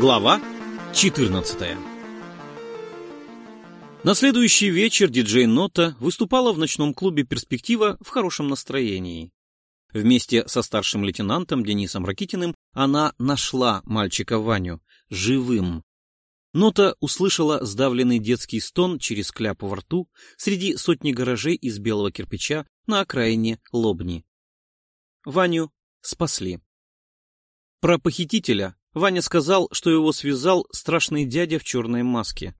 Глава 14 На следующий вечер диджей Нота выступала в ночном клубе «Перспектива» в хорошем настроении. Вместе со старшим лейтенантом Денисом Ракитиным она нашла мальчика Ваню живым. Нота услышала сдавленный детский стон через кляп во рту среди сотни гаражей из белого кирпича на окраине Лобни. Ваню спасли. Про похитителя Ваня сказал, что его связал страшный дядя в черной маске.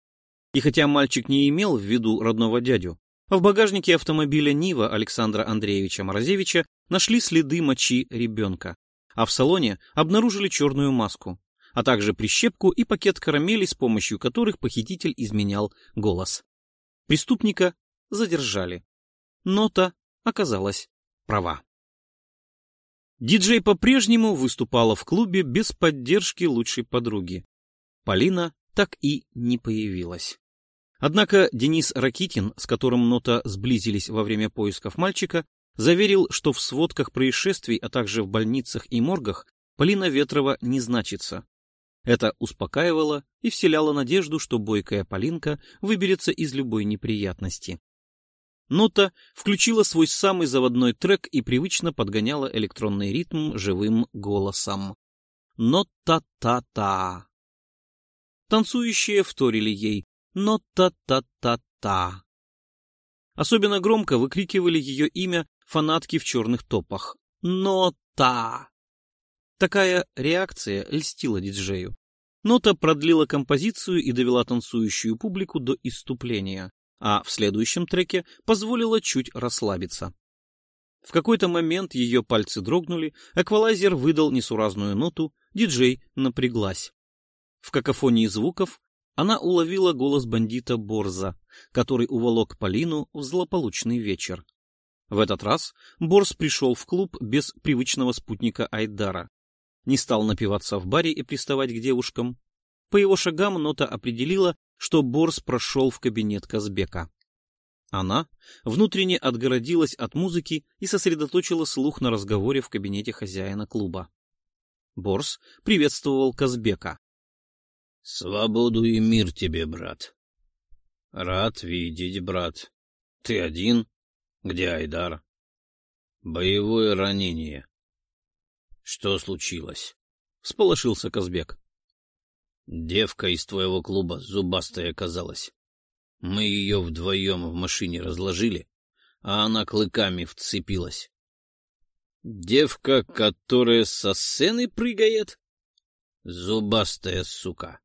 И хотя мальчик не имел в виду родного дядю, в багажнике автомобиля Нива Александра Андреевича Морозевича нашли следы мочи ребенка, а в салоне обнаружили черную маску, а также прищепку и пакет карамелей, с помощью которых похититель изменял голос. Преступника задержали. Нота оказалась права. Диджей по-прежнему выступала в клубе без поддержки лучшей подруги. Полина так и не появилась. Однако Денис Ракитин, с которым Нота сблизились во время поисков мальчика, заверил, что в сводках происшествий, а также в больницах и моргах Полина Ветрова не значится. Это успокаивало и вселяло надежду, что бойкая Полинка выберется из любой неприятности. Нота включила свой самый заводной трек и привычно подгоняла электронный ритм живым голосом. «Нота-та-та». Танцующие вторили ей «Нота-та-та-та». Особенно громко выкрикивали ее имя фанатки в черных топах. «Нота». Такая реакция льстила диджею. Нота продлила композицию и довела танцующую публику до иступления а в следующем треке позволила чуть расслабиться. В какой-то момент ее пальцы дрогнули, эквалайзер выдал несуразную ноту, диджей напряглась. В какофонии звуков она уловила голос бандита Борза, который уволок Полину в злополучный вечер. В этот раз Борз пришел в клуб без привычного спутника Айдара. Не стал напиваться в баре и приставать к девушкам. По его шагам нота определила, что Борс прошел в кабинет Казбека. Она внутренне отгородилась от музыки и сосредоточила слух на разговоре в кабинете хозяина клуба. Борс приветствовал Казбека. — Свободу и мир тебе, брат. — Рад видеть, брат. Ты один? Где Айдар? — Боевое ранение. — Что случилось? — всполошился Казбек. Девка из твоего клуба зубастая оказалась. Мы ее вдвоем в машине разложили, а она клыками вцепилась. Девка, которая со сцены прыгает? Зубастая сука.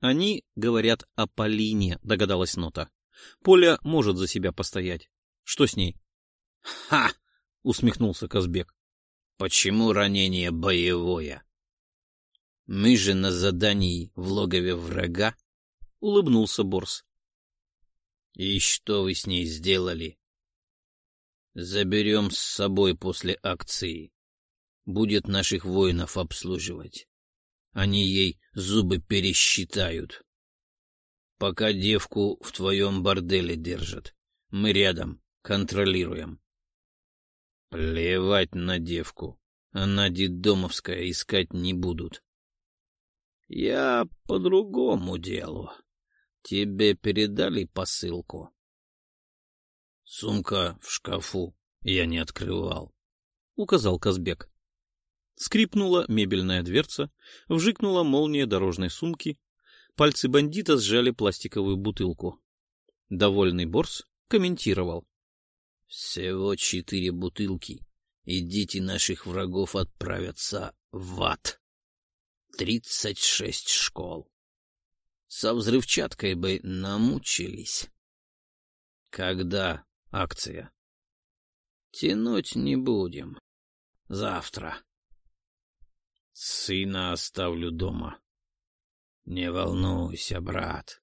Они говорят о Полине, догадалась Нота. Поля может за себя постоять. Что с ней? Ха! усмехнулся Казбек. Почему ранение боевое? Мы же на задании в логове врага, — улыбнулся Борс. — И что вы с ней сделали? — Заберем с собой после акции. Будет наших воинов обслуживать. Они ей зубы пересчитают. Пока девку в твоем борделе держат, мы рядом, контролируем. Плевать на девку. Она детдомовская искать не будут. Я по другому делу. Тебе передали посылку? Сумка в шкафу. Я не открывал. Указал Казбек. Скрипнула мебельная дверца, вжикнула молния дорожной сумки. Пальцы бандита сжали пластиковую бутылку. Довольный Борс комментировал. — Всего четыре бутылки, и дети наших врагов отправятся в ад тридцать шесть школ. Со взрывчаткой бы намучились. Когда акция? Тянуть не будем. Завтра. Сына оставлю дома. Не волнуйся, брат.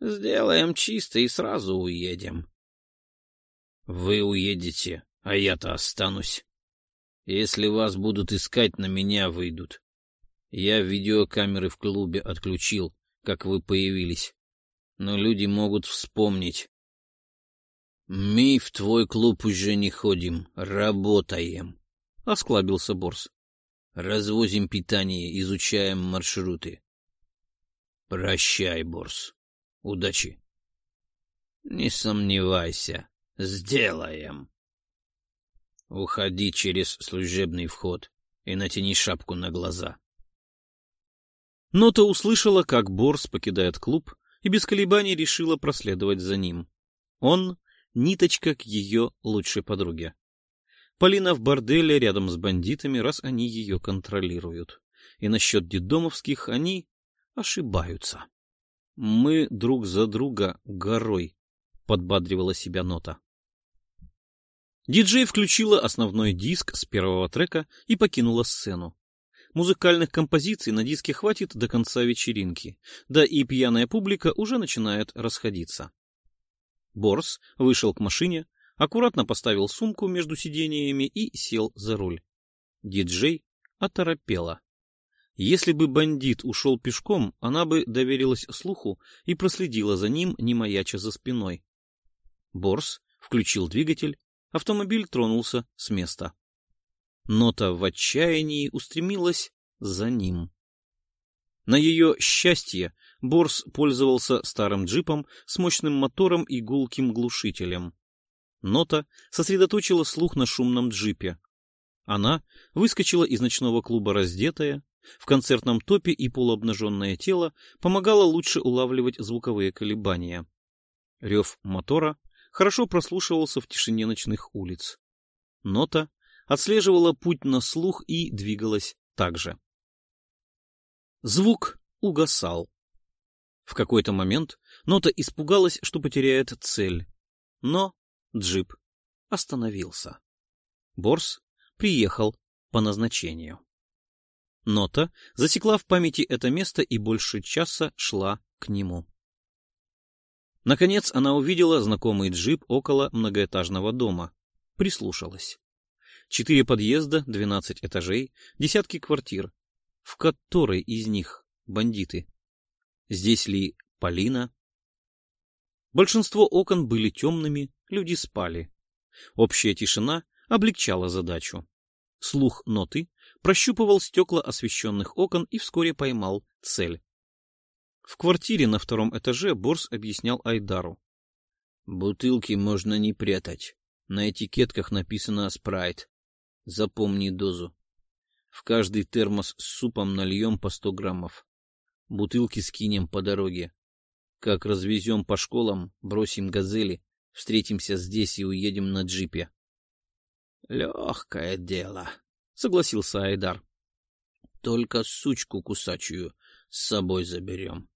Сделаем чисто и сразу уедем. Вы уедете, а я-то останусь. Если вас будут искать, на меня выйдут. Я видеокамеры в клубе отключил, как вы появились. Но люди могут вспомнить. Мы в твой клуб уже не ходим, работаем, — осклабился Борс. Развозим питание, изучаем маршруты. Прощай, Борс. Удачи. Не сомневайся. Сделаем. Уходи через служебный вход и натяни шапку на глаза. Нота услышала, как Борс покидает клуб, и без колебаний решила проследовать за ним. Он — ниточка к ее лучшей подруге. Полина в борделе рядом с бандитами, раз они ее контролируют. И насчет дедомовских они ошибаются. «Мы друг за друга горой», — подбадривала себя нота. Диджей включила основной диск с первого трека и покинула сцену. Музыкальных композиций на диске хватит до конца вечеринки, да и пьяная публика уже начинает расходиться. Борс вышел к машине, аккуратно поставил сумку между сидениями и сел за руль. Диджей оторопела. Если бы бандит ушел пешком, она бы доверилась слуху и проследила за ним, не маяча за спиной. Борс включил двигатель, автомобиль тронулся с места. Нота в отчаянии устремилась за ним. На ее счастье Борс пользовался старым джипом с мощным мотором и гулким глушителем. Нота сосредоточила слух на шумном джипе. Она выскочила из ночного клуба раздетая, в концертном топе и полуобнаженное тело помогало лучше улавливать звуковые колебания. Рев мотора хорошо прослушивался в тишине ночных улиц. Нота отслеживала путь на слух и двигалась так же. Звук угасал. В какой-то момент Нота испугалась, что потеряет цель. Но джип остановился. Борс приехал по назначению. Нота засекла в памяти это место и больше часа шла к нему. Наконец она увидела знакомый джип около многоэтажного дома. Прислушалась. Четыре подъезда, двенадцать этажей, десятки квартир. В которой из них бандиты? Здесь ли Полина? Большинство окон были темными, люди спали. Общая тишина облегчала задачу. Слух ноты прощупывал стекла освещенных окон и вскоре поймал цель. В квартире на втором этаже Борс объяснял Айдару. «Бутылки можно не прятать. На этикетках написано «Спрайт». Запомни дозу. В каждый термос с супом нальем по сто граммов. Бутылки скинем по дороге. Как развезем по школам, бросим газели, встретимся здесь и уедем на джипе. — Легкое дело, — согласился Айдар. — Только сучку кусачую с собой заберем.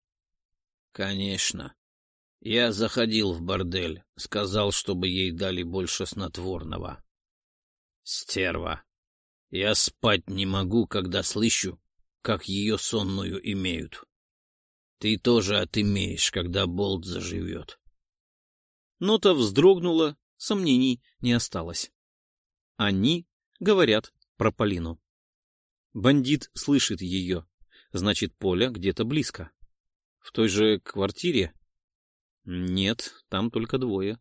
— Конечно. Я заходил в бордель, сказал, чтобы ей дали больше снотворного. — Стерва. Я спать не могу, когда слышу, как ее сонную имеют. Ты тоже отымеешь, когда болт заживет. Нота вздрогнула, сомнений не осталось. Они говорят про Полину. Бандит слышит ее, значит, Поля где-то близко. В той же квартире? Нет, там только двое.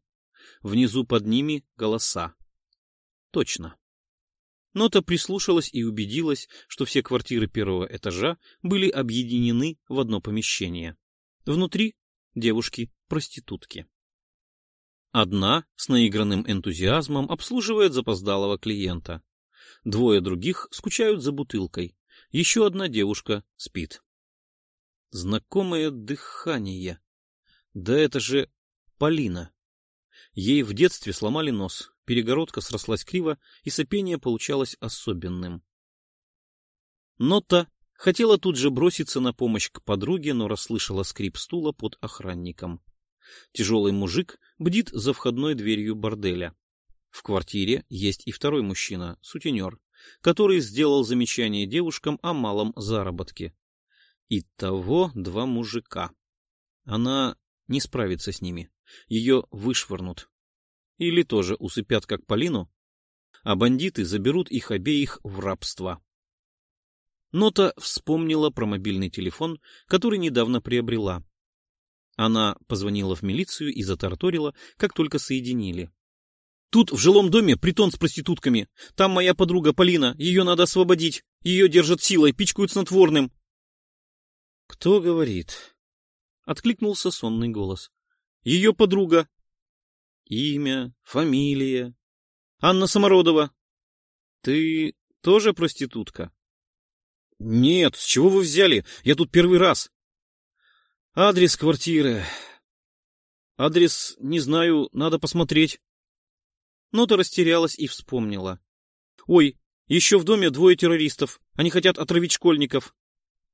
Внизу под ними голоса. Точно. Нота прислушалась и убедилась, что все квартиры первого этажа были объединены в одно помещение. Внутри девушки-проститутки. Одна с наигранным энтузиазмом обслуживает запоздалого клиента. Двое других скучают за бутылкой. Еще одна девушка спит. Знакомое дыхание. Да это же Полина. Ей в детстве сломали нос, перегородка срослась криво, и сопение получалось особенным. Нота хотела тут же броситься на помощь к подруге, но расслышала скрип стула под охранником. Тяжелый мужик бдит за входной дверью борделя. В квартире есть и второй мужчина, сутенер, который сделал замечание девушкам о малом заработке. Итого два мужика. Она не справится с ними. Ее вышвырнут. Или тоже усыпят, как Полину, а бандиты заберут их обеих в рабство. Нота вспомнила про мобильный телефон, который недавно приобрела. Она позвонила в милицию и затарторила, как только соединили. Тут в жилом доме притон с проститутками. Там моя подруга Полина, ее надо освободить. Ее держат силой, пичкают снотворным. — Кто говорит? — откликнулся сонный голос. — Ее подруга. Имя, фамилия. Анна Самородова. Ты тоже проститутка? — Нет, с чего вы взяли? Я тут первый раз. — Адрес квартиры. — Адрес, не знаю, надо посмотреть. Нота растерялась и вспомнила. — Ой, еще в доме двое террористов. Они хотят отравить школьников.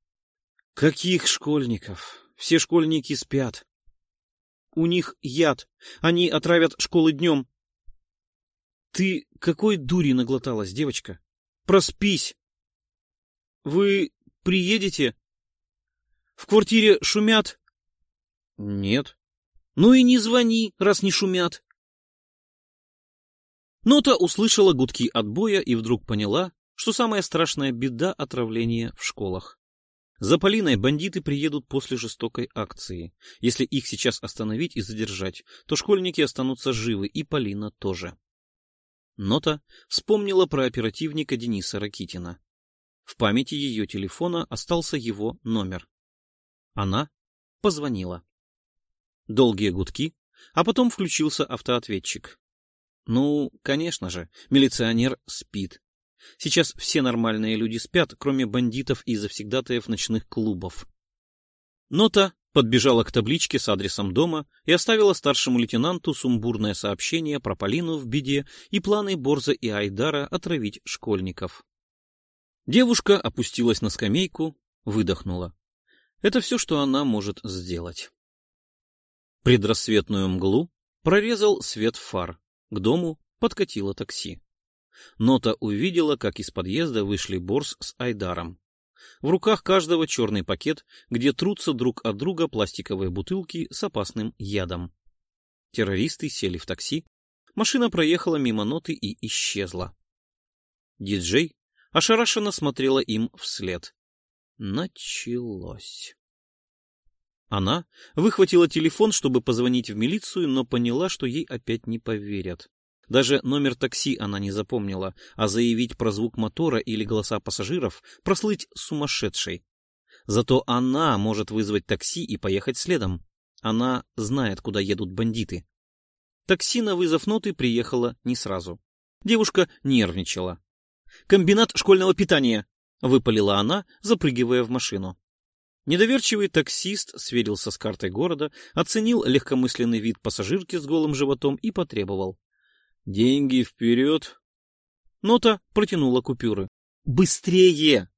— Каких школьников? Все школьники спят. У них яд. Они отравят школы днем. Ты какой дури наглоталась, девочка? Проспись. Вы приедете? В квартире шумят? Нет. Ну и не звони, раз не шумят. Нота услышала гудки отбоя и вдруг поняла, что самая страшная беда — отравление в школах. За Полиной бандиты приедут после жестокой акции. Если их сейчас остановить и задержать, то школьники останутся живы, и Полина тоже. Нота вспомнила про оперативника Дениса Ракитина. В памяти ее телефона остался его номер. Она позвонила. Долгие гудки, а потом включился автоответчик. Ну, конечно же, милиционер спит. Сейчас все нормальные люди спят, кроме бандитов и завсегдатаев ночных клубов. Нота подбежала к табличке с адресом дома и оставила старшему лейтенанту сумбурное сообщение про Полину в беде и планы Борза и Айдара отравить школьников. Девушка опустилась на скамейку, выдохнула. Это все, что она может сделать. Предрассветную мглу прорезал свет фар. К дому подкатило такси. Нота увидела, как из подъезда вышли Борс с Айдаром. В руках каждого черный пакет, где трутся друг от друга пластиковые бутылки с опасным ядом. Террористы сели в такси. Машина проехала мимо ноты и исчезла. Диджей ошарашенно смотрела им вслед. Началось. Она выхватила телефон, чтобы позвонить в милицию, но поняла, что ей опять не поверят. Даже номер такси она не запомнила, а заявить про звук мотора или голоса пассажиров прослыть сумасшедшей. Зато она может вызвать такси и поехать следом. Она знает, куда едут бандиты. Такси на вызов ноты приехало не сразу. Девушка нервничала. «Комбинат школьного питания!» — выпалила она, запрыгивая в машину. Недоверчивый таксист сверился с картой города, оценил легкомысленный вид пассажирки с голым животом и потребовал. «Деньги вперед!» Нота протянула купюры. «Быстрее!»